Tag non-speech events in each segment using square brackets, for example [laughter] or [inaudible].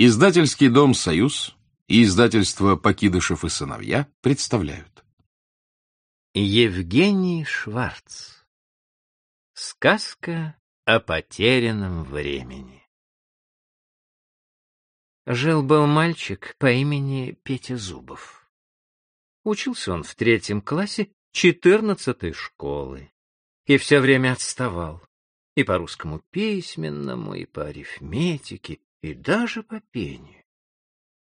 Издательский дом «Союз» и издательство «Покидышев и сыновья» представляют. Евгений Шварц. Сказка о потерянном времени. Жил-был мальчик по имени Петя Зубов. Учился он в третьем классе четырнадцатой школы и все время отставал и по русскому письменному, и по арифметике, и даже по пению.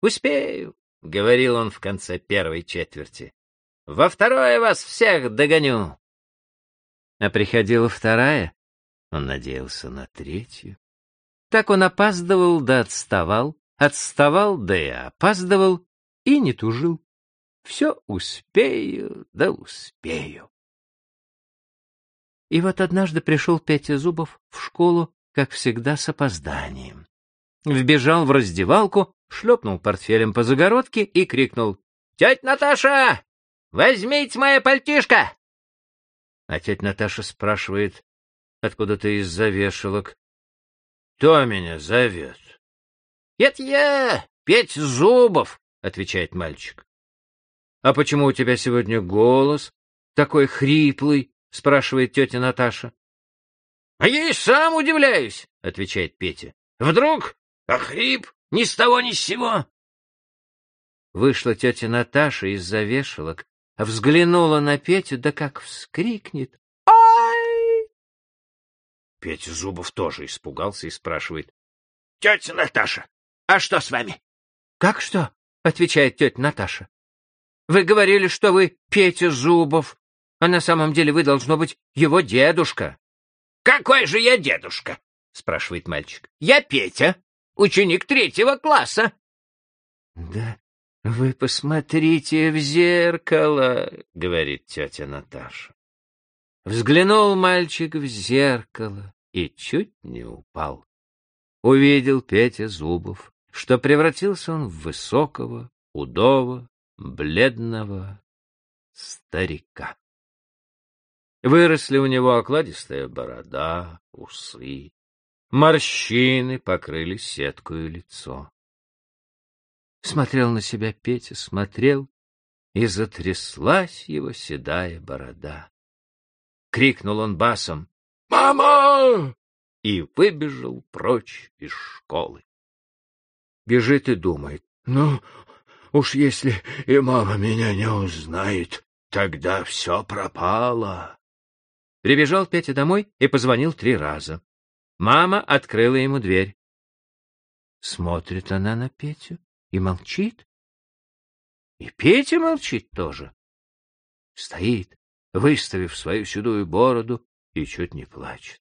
«Успею», — говорил он в конце первой четверти. «Во второе вас всех догоню». А приходила вторая, он надеялся на третью. Так он опаздывал да отставал, отставал да и опаздывал, и не тужил. Все успею да успею. И вот однажды пришел Петя Зубов в школу, как всегда, с опозданием вбежал в раздевалку, шлепнул портфелем по загородке и крикнул «Тетя Наташа, возьмите мое пальтишко!» А тетя Наташа спрашивает откуда-то из-за вешалок «Кто меня зовет?» «Это я, Петь Зубов», — отвечает мальчик. «А почему у тебя сегодня голос такой хриплый?» — спрашивает тетя Наташа. «А я и сам удивляюсь», — отвечает Петя. «Вдруг а хрип ни с того ни с сего. Вышла тетя Наташа из-за вешалок, взглянула на Петю, да как вскрикнет. «Ай!» Петя Зубов тоже испугался и спрашивает. — Тетя Наташа, а что с вами? — Как что? — отвечает тетя Наташа. — Вы говорили, что вы Петя Зубов, а на самом деле вы, должно быть, его дедушка. — Какой же я дедушка? — спрашивает мальчик. — Я Петя ученик третьего класса. — Да вы посмотрите в зеркало, — говорит тетя Наташа. Взглянул мальчик в зеркало и чуть не упал. Увидел Петя Зубов, что превратился он в высокого, худого, бледного старика. Выросли у него окладистая борода, усы, Морщины покрыли сеткою лицо. Смотрел на себя Петя, смотрел, и затряслась его седая борода. Крикнул он басом «Мама!» и выбежал прочь из школы. Бежит и думает, ну, уж если и мама меня не узнает, тогда все пропало. Прибежал Петя домой и позвонил три раза. Мама открыла ему дверь. Смотрит она на Петю и молчит. И Петя молчит тоже. Стоит, выставив свою седую бороду, и чуть не плачет.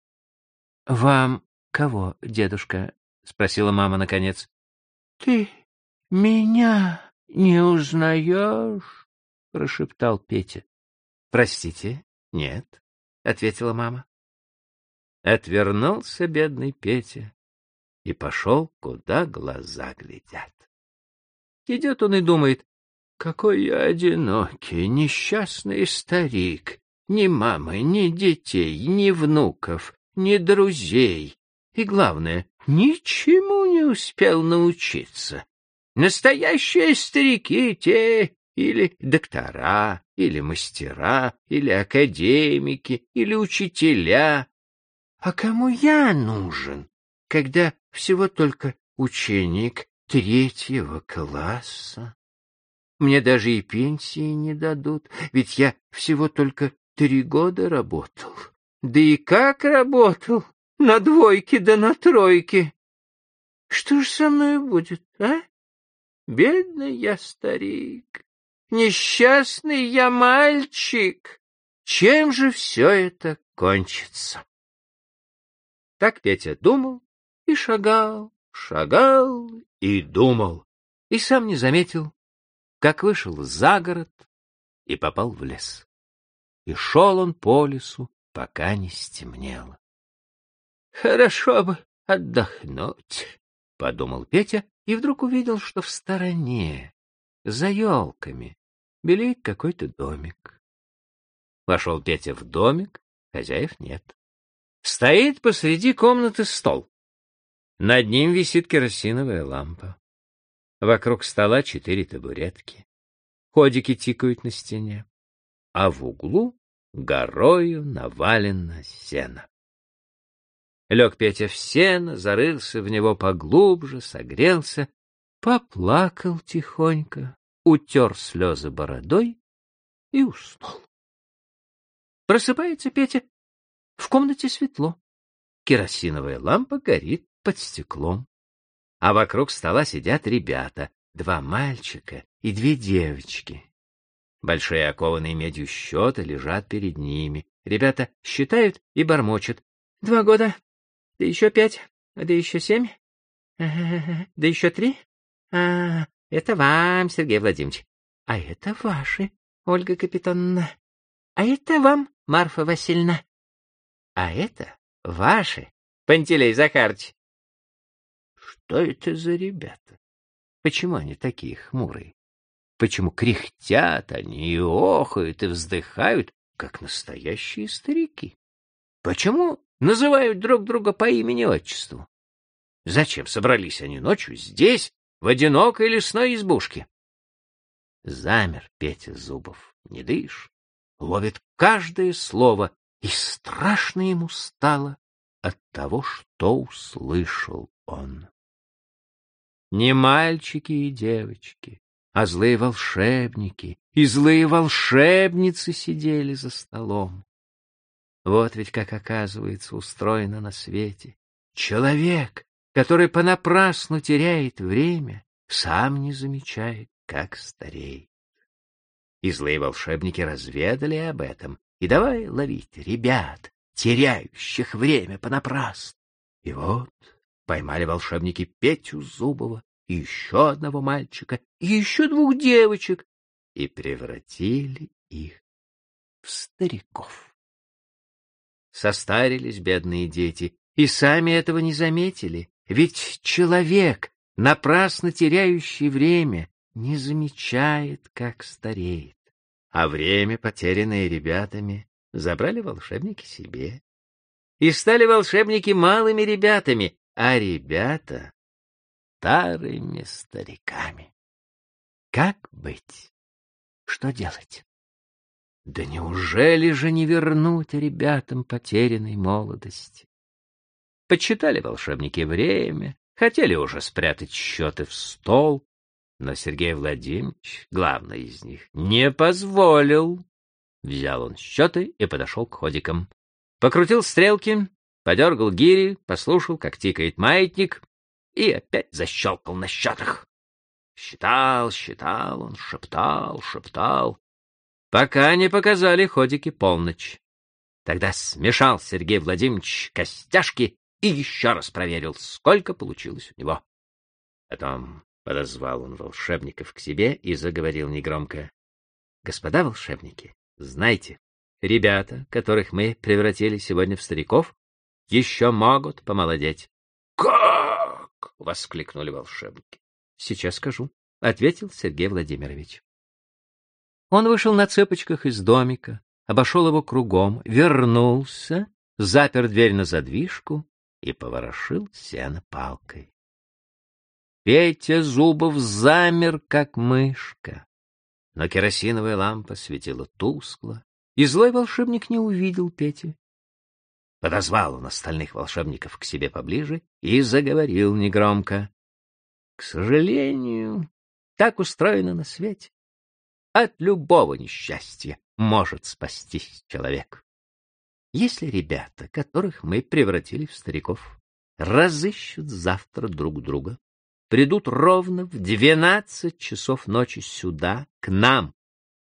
— Вам кого, дедушка? — спросила мама наконец. — Ты меня не узнаешь? — прошептал Петя. — Простите, нет, — ответила мама. Отвернулся бедный Петя и пошел, куда глаза глядят. Идет он и думает, какой я одинокий, несчастный старик, ни мамы, ни детей, ни внуков, ни друзей. И главное, ничему не успел научиться. Настоящие старики те или доктора, или мастера, или академики, или учителя, а кому я нужен, когда всего только ученик третьего класса? Мне даже и пенсии не дадут, ведь я всего только три года работал. Да и как работал? На двойке да на тройке. Что ж со мной будет, а? Бедный я старик, несчастный я мальчик. Чем же все это кончится? Так Петя думал и шагал, шагал и думал, и сам не заметил, как вышел за город и попал в лес. И шел он по лесу, пока не стемнело. «Хорошо бы отдохнуть», — подумал Петя, и вдруг увидел, что в стороне, за елками, белеет какой-то домик. Вошел Петя в домик, хозяев нет. Стоит посреди комнаты стол. Над ним висит керосиновая лампа. Вокруг стола четыре табуретки. Ходики тикают на стене. А в углу горою навалено сено. Лег Петя в сено, зарылся в него поглубже, согрелся, поплакал тихонько, утер слезы бородой и уснул. Просыпается Петя. В комнате светло. Керосиновая лампа горит под стеклом. А вокруг стола сидят ребята, два мальчика и две девочки. Большие окованные медью счета лежат перед ними. Ребята считают и бормочут. Два года, да еще пять, да еще семь, [laughs] да еще три. А, это вам, Сергей Владимирович. А это ваши, Ольга Капитоновна. А это вам, Марфа Васильевна. А это ваши, Пантелей Захарыч. Что это за ребята? Почему они такие хмурые? Почему кряхтят они и охают и вздыхают, как настоящие старики? Почему называют друг друга по имени-отчеству? Зачем собрались они ночью здесь, в одинокой лесной избушке? Замер Петя Зубов, не дышь, ловит каждое слово, и страшно ему стало от того, что услышал он. Не мальчики и девочки, а злые волшебники и злые волшебницы сидели за столом. Вот ведь как оказывается устроено на свете. Человек, который понапрасну теряет время, сам не замечает, как стареет. И злые волшебники разведали об этом, и давай ловить ребят, теряющих время понапрасну. И вот поймали волшебники Петю Зубова и еще одного мальчика, и еще двух девочек, и превратили их в стариков. Состарились бедные дети, и сами этого не заметили, ведь человек, напрасно теряющий время, не замечает, как стареет. А время, потерянное ребятами, забрали волшебники себе. И стали волшебники малыми ребятами, а ребята — старыми стариками. Как быть? Что делать? Да неужели же не вернуть ребятам потерянной молодости? Подсчитали волшебники время, хотели уже спрятать счеты в стол, но Сергей Владимирович, главный из них, не позволил. Взял он счеты и подошел к ходикам. Покрутил стрелки, подергал гири, послушал, как тикает маятник, и опять защелкал на счетах. Считал, считал он, шептал, шептал, пока не показали ходики полночь. Тогда смешал Сергей Владимирович костяшки и еще раз проверил, сколько получилось у него. Потом Подозвал он волшебников к себе и заговорил негромко. — Господа волшебники, знайте, ребята, которых мы превратили сегодня в стариков, еще могут помолодеть. — Как? — воскликнули волшебники. — Сейчас скажу, — ответил Сергей Владимирович. Он вышел на цепочках из домика, обошел его кругом, вернулся, запер дверь на задвижку и поворошил сено палкой. Петя Зубов замер, как мышка. Но керосиновая лампа светила тускло, и злой волшебник не увидел Пети. Подозвал он остальных волшебников к себе поближе и заговорил негромко. К сожалению, так устроено на свете. От любого несчастья может спастись человек. Если ребята, которых мы превратили в стариков, разыщут завтра друг друга, придут ровно в двенадцать часов ночи сюда, к нам,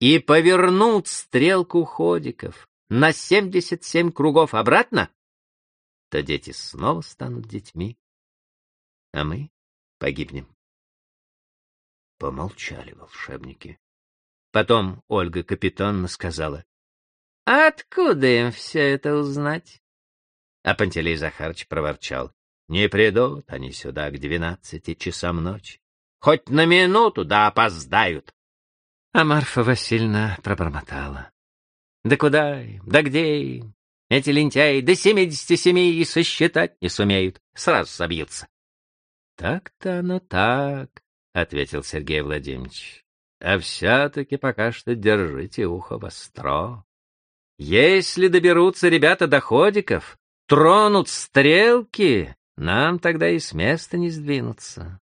и повернут стрелку ходиков на семьдесят семь кругов обратно, то дети снова станут детьми, а мы погибнем. Помолчали волшебники. Потом Ольга капитанно сказала, — Откуда им все это узнать? А Пантелей Захарыч проворчал. Не придут они сюда к двенадцати часам ночи. Хоть на минуту, да опоздают. А Марфа Васильевна пробормотала. Да куда им, да где им? Эти лентяи до семидесяти семи и сосчитать не сумеют, сразу собьются. Так-то оно так, — ответил Сергей Владимирович. А все-таки пока что держите ухо востро. Если доберутся ребята до ходиков, тронут стрелки, нам тогда и с места не сдвинуться.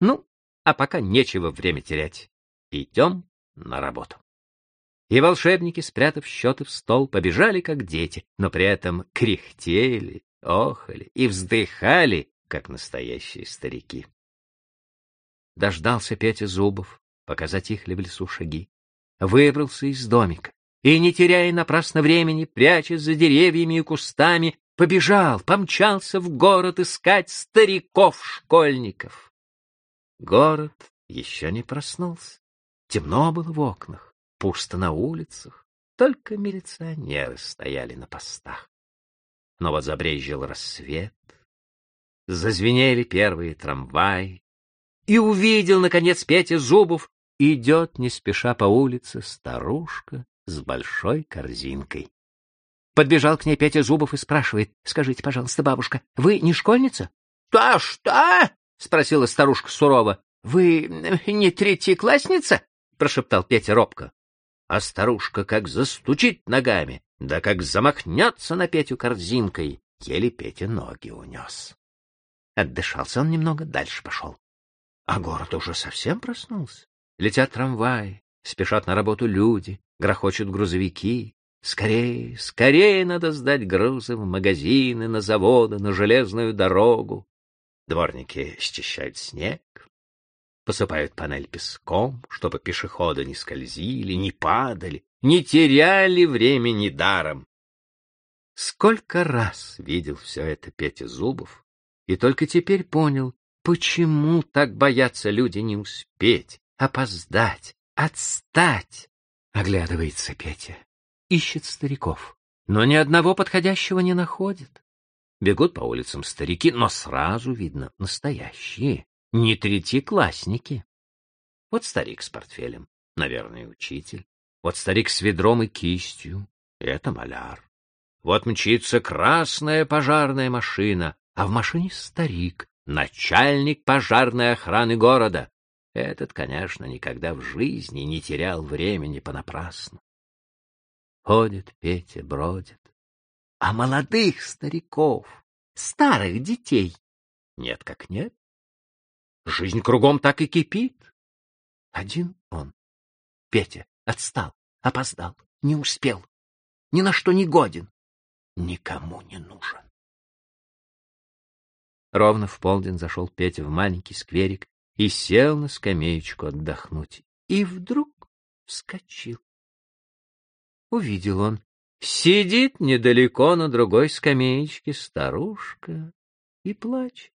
Ну, а пока нечего время терять. Идем на работу. И волшебники, спрятав счеты в стол, побежали, как дети, но при этом кряхтели, охали и вздыхали, как настоящие старики. Дождался Петя Зубов, пока затихли в лесу шаги. Выбрался из домика и, не теряя напрасно времени, прячась за деревьями и кустами, побежал, помчался в город искать стариков-школьников. Город еще не проснулся. Темно было в окнах, пусто на улицах, только милиционеры стояли на постах. Но вот забрезжил рассвет, зазвенели первые трамваи, и увидел, наконец, Петя Зубов, идет не спеша по улице старушка с большой корзинкой. Подбежал к ней Петя Зубов и спрашивает, «Скажите, пожалуйста, бабушка, вы не школьница?» «Что, что?» — спросила старушка сурово. «Вы не третьеклассница?» — прошептал Петя робко. А старушка как застучит ногами, да как замахнется на Петю корзинкой, еле Петя ноги унес. Отдышался он немного, дальше пошел. А город уже совсем проснулся. Летят трамваи, спешат на работу люди, грохочут грузовики. Скорее, скорее надо сдать грузы в магазины, на заводы, на железную дорогу. Дворники счищают снег, посыпают панель песком, чтобы пешеходы не скользили, не падали, не теряли времени даром. Сколько раз видел все это Петя Зубов, и только теперь понял, почему так боятся люди не успеть, опоздать, отстать. Оглядывается Петя, ищет стариков, но ни одного подходящего не находит. Бегут по улицам старики, но сразу видно настоящие, не третьеклассники. Вот старик с портфелем, наверное, учитель. Вот старик с ведром и кистью, это маляр. Вот мчится красная пожарная машина, а в машине старик, начальник пожарной охраны города. Этот, конечно, никогда в жизни не терял времени понапрасну. Ходит Петя, бродит. А молодых стариков, старых детей, нет как нет. Жизнь кругом так и кипит. Один он, Петя, отстал, опоздал, не успел, ни на что не годен, никому не нужен. Ровно в полдень зашел Петя в маленький скверик и сел на скамеечку отдохнуть. И вдруг вскочил. Увидел он, сидит недалеко на другой скамеечке старушка и плачет.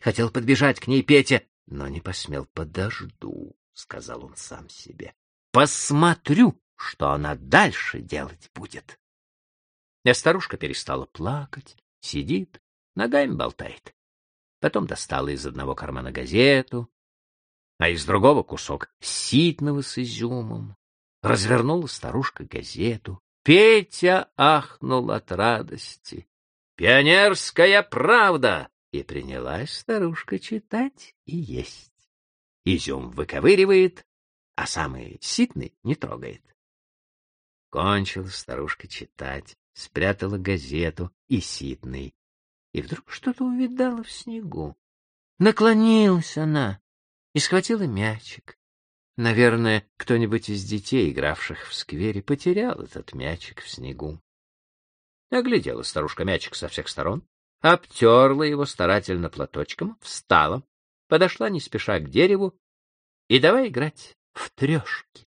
Хотел подбежать к ней Петя, но не посмел. Подожду, — сказал он сам себе. Посмотрю, что она дальше делать будет. А старушка перестала плакать, сидит, ногами болтает. Потом достала из одного кармана газету, а из другого кусок ситного с изюмом. Развернула старушка газету. Петя ахнул от радости. «Пионерская правда!» И принялась старушка читать и есть. Изюм выковыривает, а самый ситный не трогает. Кончила старушка читать, спрятала газету и ситный. И вдруг что-то увидала в снегу. Наклонилась она и схватила мячик. Наверное, кто-нибудь из детей, игравших в сквере, потерял этот мячик в снегу. Оглядела старушка мячик со всех сторон, обтерла его старательно платочком, встала, подошла не спеша к дереву и давай играть в трешки.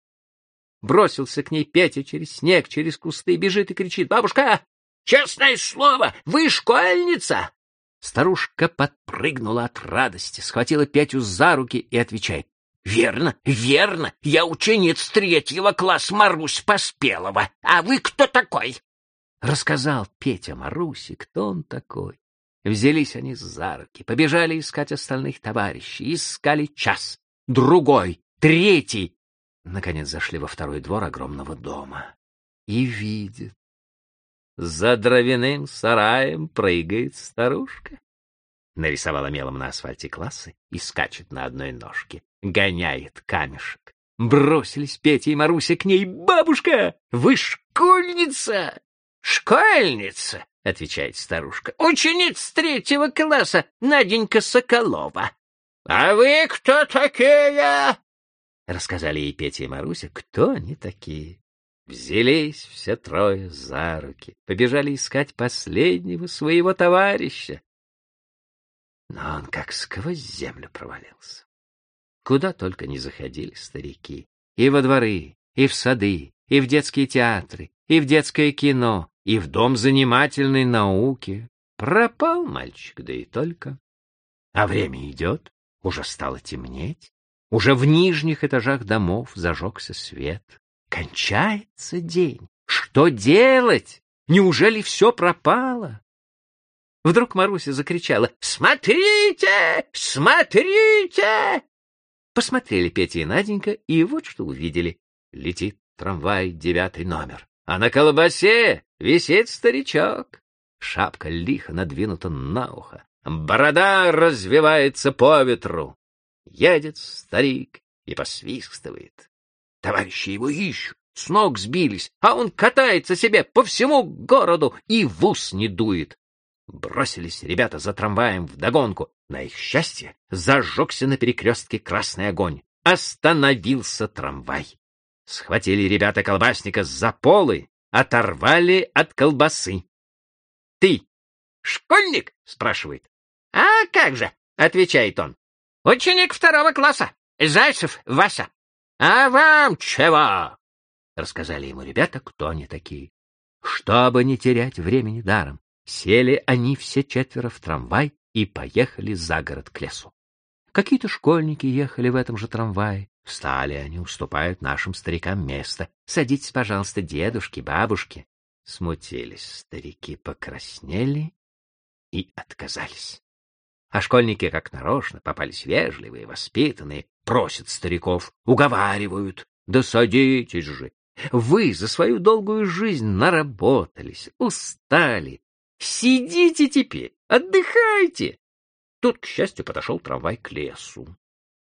Бросился к ней Петя через снег, через кусты, бежит и кричит. «Бабушка, честное слово, вы школьница!» Старушка подпрыгнула от радости, схватила Петю за руки и отвечает. «Верно, верно, я учениц третьего класса Марусь Поспелова. А вы кто такой?» Рассказал Петя Марусе, кто он такой. Взялись они за руки, побежали искать остальных товарищей, искали час, другой, третий. Наконец зашли во второй двор огромного дома и видят. За дровяным сараем прыгает старушка. Нарисовала мелом на асфальте классы и скачет на одной ножке, гоняет камешек. Бросились Петя и Маруся к ней. «Бабушка, вы школьница!» «Школьница!» — отвечает старушка. «Ученица третьего класса Наденька Соколова». «А вы кто такие?» Рассказали ей Петя и Маруся, кто они такие. Взялись все трое за руки, побежали искать последнего своего товарища. Но он как сквозь землю провалился. Куда только не заходили старики. И во дворы, и в сады, и в детские театры, и в детское кино, и в дом занимательной науки. Пропал мальчик, да и только. А время идет, уже стало темнеть, уже в нижних этажах домов зажегся свет. Кончается день. Что делать? Неужели все пропало? Вдруг Маруся закричала «Смотрите! Смотрите!» Посмотрели Петя и Наденька, и вот что увидели. Летит трамвай девятый номер, а на колбасе висит старичок. Шапка лихо надвинута на ухо, борода развивается по ветру. Едет старик и посвистывает. Товарищи его ищут, с ног сбились, а он катается себе по всему городу и в ус не дует. Бросились ребята за трамваем вдогонку. На их счастье зажегся на перекрестке красный огонь. Остановился трамвай. Схватили ребята колбасника за полы, оторвали от колбасы. — Ты школьник? — спрашивает. — А как же? — отвечает он. — Ученик второго класса. Зайцев Вася. — А вам чего? — рассказали ему ребята, кто они такие. Чтобы не терять времени даром, Сели они все четверо в трамвай и поехали за город к лесу. Какие-то школьники ехали в этом же трамвае. Встали они, уступают нашим старикам место. Садитесь, пожалуйста, дедушки, бабушки. Смутились старики, покраснели и отказались. А школьники, как нарочно, попались вежливые, воспитанные, просят стариков, уговаривают. Да садитесь же! Вы за свою долгую жизнь наработались, устали, Сидите теперь, отдыхайте. Тут, к счастью, подошел трамвай к лесу.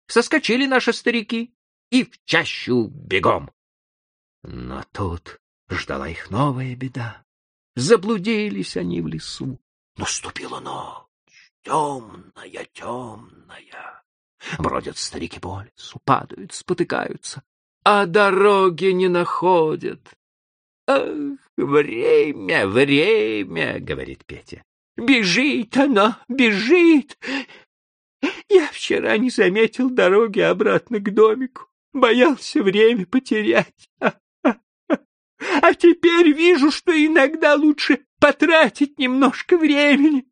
Соскочили наши старики и в чащу бегом. Но тут ждала их новая беда. Заблудились они в лесу. Наступила ночь, темная, темная. Бродят старики по лесу, падают, спотыкаются, а дороги не находят. Ах, время, время, говорит Петя. Бежит она, бежит. Я вчера не заметил дороги обратно к домику, боялся время потерять. А теперь вижу, что иногда лучше потратить немножко времени,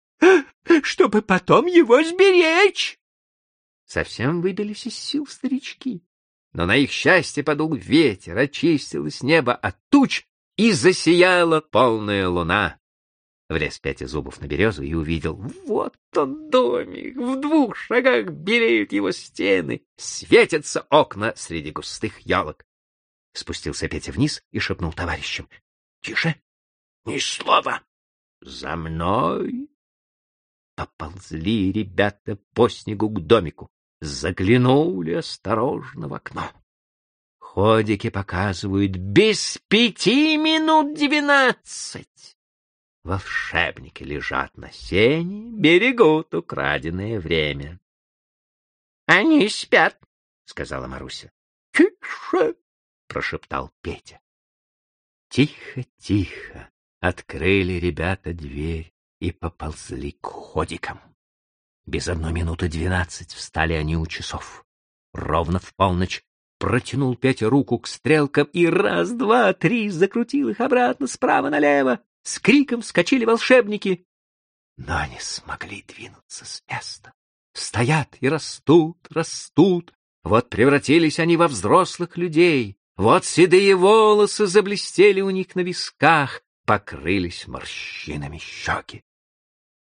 чтобы потом его сберечь. Совсем выбились из сил старички. Но на их счастье подул ветер, очистилось небо от туч, и засияла полная луна. Влез Пятя зубов на березу и увидел. Вот он домик, в двух шагах белеют его стены, светятся окна среди густых ялок. Спустился Петя вниз и шепнул товарищам. — Тише, ни слова. За мной. Поползли ребята по снегу к домику, заглянули осторожно в окно. Ходики показывают без пяти минут двенадцать. Волшебники лежат на сене, берегут украденное время. — Они спят, — сказала Маруся. — Тише, — прошептал Петя. Тихо-тихо открыли ребята дверь и поползли к ходикам. Без одной минуты двенадцать встали они у часов. Ровно в полночь Протянул Петя руку к стрелкам и раз, два, три закрутил их обратно справа налево. С криком вскочили волшебники, но не смогли двинуться с места. Стоят и растут, растут. Вот превратились они во взрослых людей. Вот седые волосы заблестели у них на висках, покрылись морщинами щеки.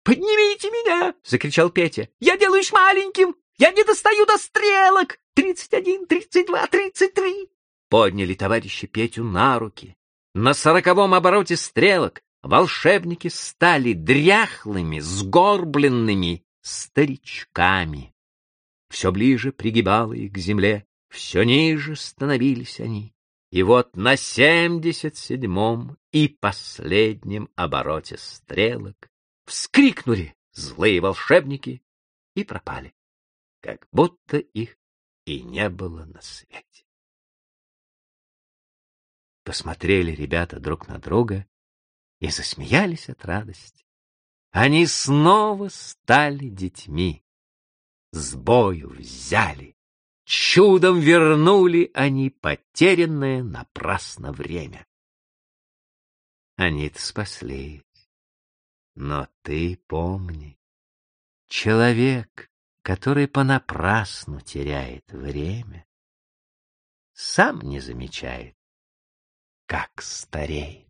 «Поднимите меня!» — закричал Петя. «Я делаюсь маленьким! Я не достаю до стрелок! Тридцать один, тридцать два, тридцать три!» Подняли товарищи Петю на руки. На сороковом обороте стрелок волшебники стали дряхлыми, сгорбленными старичками. Все ближе пригибало их к земле, все ниже становились они. И вот на семьдесят седьмом и последнем обороте стрелок вскрикнули злые волшебники и пропали, как будто их и не было на свете. Посмотрели ребята друг на друга и засмеялись от радости. Они снова стали детьми. С бою взяли. Чудом вернули они потерянное напрасно время. Они-то спаслись. Но ты помни, человек, который понапрасну теряет время, сам не замечает, как стареет.